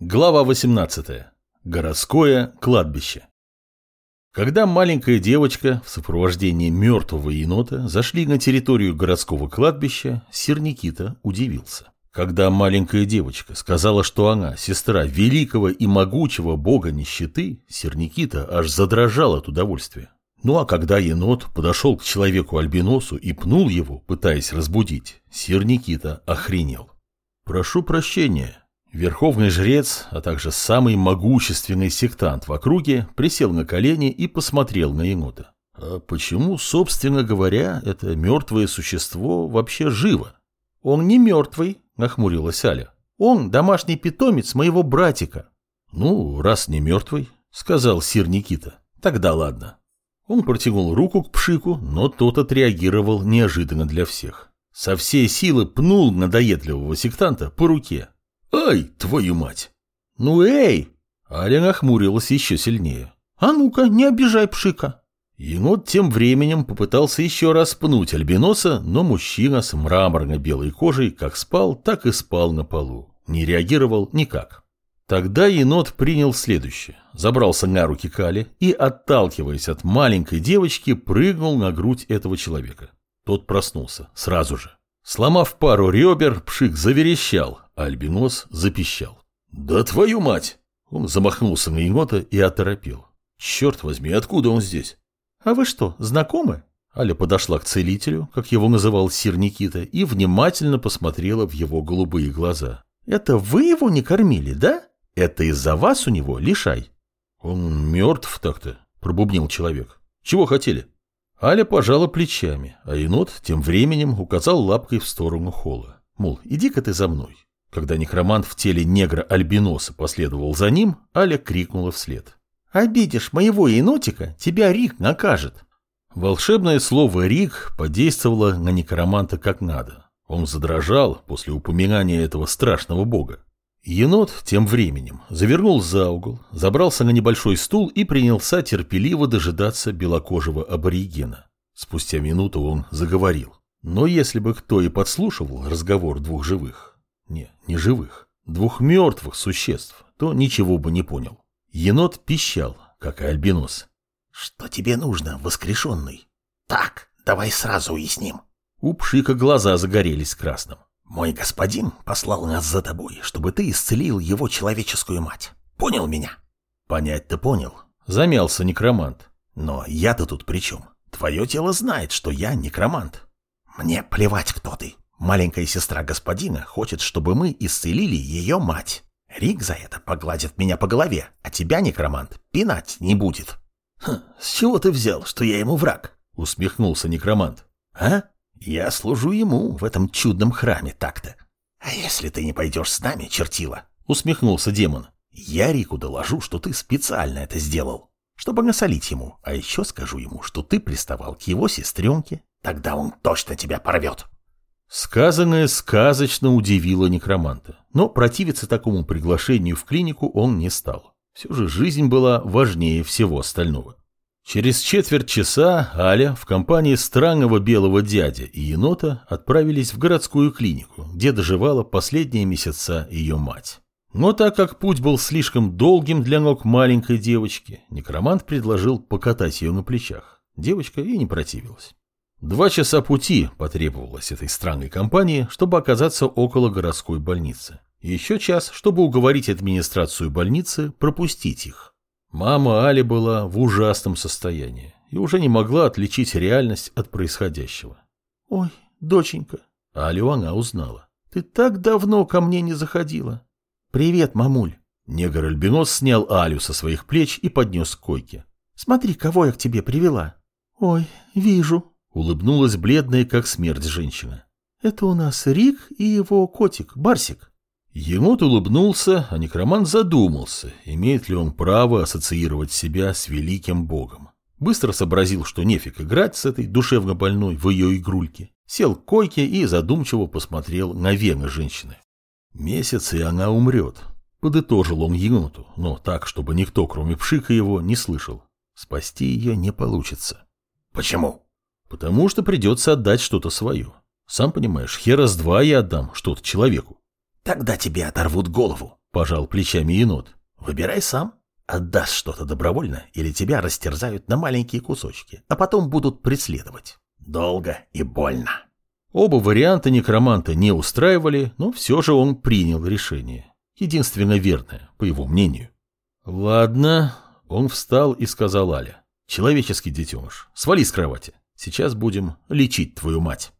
Глава 18. Городское кладбище. Когда маленькая девочка в сопровождении мертвого енота зашли на территорию городского кладбища, сир Никита удивился. Когда маленькая девочка сказала, что она сестра великого и могучего бога нищеты, сир Никита аж задрожал от удовольствия. Ну а когда енот подошел к человеку-альбиносу и пнул его, пытаясь разбудить, сир Никита охренел. «Прошу прощения», Верховный жрец, а также самый могущественный сектант в округе, присел на колени и посмотрел на енота. А почему, собственно говоря, это мертвое существо вообще живо? Он не мертвый, нахмурилась Аля. Он домашний питомец моего братика. Ну, раз не мертвый, сказал сир Никита. Тогда ладно. Он протянул руку к Пшику, но тот отреагировал неожиданно для всех. Со всей силы пнул надоедливого сектанта по руке. «Ай, твою мать!» «Ну эй!» Аля нахмурилась еще сильнее. «А ну-ка, не обижай Пшика!» Енот тем временем попытался еще раз пнуть альбиноса, но мужчина с мраморно-белой кожей как спал, так и спал на полу. Не реагировал никак. Тогда енот принял следующее. Забрался на руки Кали и, отталкиваясь от маленькой девочки, прыгнул на грудь этого человека. Тот проснулся сразу же. Сломав пару ребер, Пшик заверещал, а альбинос запищал. «Да твою мать!» Он замахнулся на енота и оторопел. «Черт возьми, откуда он здесь?» «А вы что, знакомы?» Аля подошла к целителю, как его называл сир Никита, и внимательно посмотрела в его голубые глаза. «Это вы его не кормили, да? Это из-за вас у него лишай». «Он мертв так-то», — пробубнил человек. «Чего хотели?» Аля пожала плечами, а енот тем временем указал лапкой в сторону холла. Мол, иди-ка ты за мной. Когда некромант в теле негра-альбиноса последовал за ним, Аля крикнула вслед. «Обидишь моего енотика, тебя Рик накажет». Волшебное слово «Рик» подействовало на некроманта как надо. Он задрожал после упоминания этого страшного бога. Енот тем временем завернул за угол, забрался на небольшой стул и принялся терпеливо дожидаться белокожего аборигена. Спустя минуту он заговорил. Но если бы кто и подслушивал разговор двух живых, не, не живых, двух мертвых существ, то ничего бы не понял. Енот пищал, как и альбинос. «Что тебе нужно, воскрешенный?» «Так, давай сразу уясним». У Пшика глаза загорелись красным. Мой господин послал нас за тобой, чтобы ты исцелил его человеческую мать. Понял меня? Понять-то понял. Замялся некромант. Но я-то тут при чем? Твое тело знает, что я некромант. Мне плевать, кто. Маленькая сестра господина хочет, чтобы мы исцелили ее мать. Рик за это погладит меня по голове, а тебя, некромант, пинать не будет. Хм, с чего ты взял, что я ему враг? Усмехнулся некромант. А? Я служу ему в этом чудном храме так-то. А если ты не пойдешь с нами, чертила? Усмехнулся демон. Я Рику доложу, что ты специально это сделал, чтобы насолить ему. А еще скажу ему, что ты приставал к его сестренке. Тогда он точно тебя порвет. Сказанное сказочно удивило некроманта, но противиться такому приглашению в клинику он не стал. Все же жизнь была важнее всего остального. Через четверть часа Аля в компании странного белого дядя и енота отправились в городскую клинику, где доживала последние месяца ее мать. Но так как путь был слишком долгим для ног маленькой девочки, некромант предложил покатать ее на плечах. Девочка и не противилась. Два часа пути потребовалось этой странной компании, чтобы оказаться около городской больницы. еще час, чтобы уговорить администрацию больницы пропустить их. Мама Али была в ужасном состоянии и уже не могла отличить реальность от происходящего. «Ой, доченька!» Алю она узнала. «Ты так давно ко мне не заходила!» «Привет, мамуль!» Негр-альбинос снял Алю со своих плеч и поднес к койке. «Смотри, кого я к тебе привела!» «Ой, вижу!» Улыбнулась бледная, как смерть женщина. «Это у нас Рик и его котик, Барсик. Енот улыбнулся, а некромант задумался, имеет ли он право ассоциировать себя с великим богом. Быстро сообразил, что нефиг играть с этой душевно больной в ее игрульке. Сел к койке и задумчиво посмотрел на вены женщины. Месяц, и она умрет. Подытожил он еноту, но так, чтобы никто, кроме Пшика, его не слышал. Спасти ее не получится. Почему? Потому что придется отдать что-то свое. Сам понимаешь, хера с два я отдам что-то человеку. Тогда тебе оторвут голову. Пожал плечами енот. Выбирай сам. Отдашь что-то добровольно, или тебя растерзают на маленькие кусочки, а потом будут преследовать. Долго и больно. Оба варианта некроманта не устраивали, но все же он принял решение. Единственно верное, по его мнению. Ладно, он встал и сказал Аля. Человеческий детеныш, свали с кровати. Сейчас будем лечить твою мать.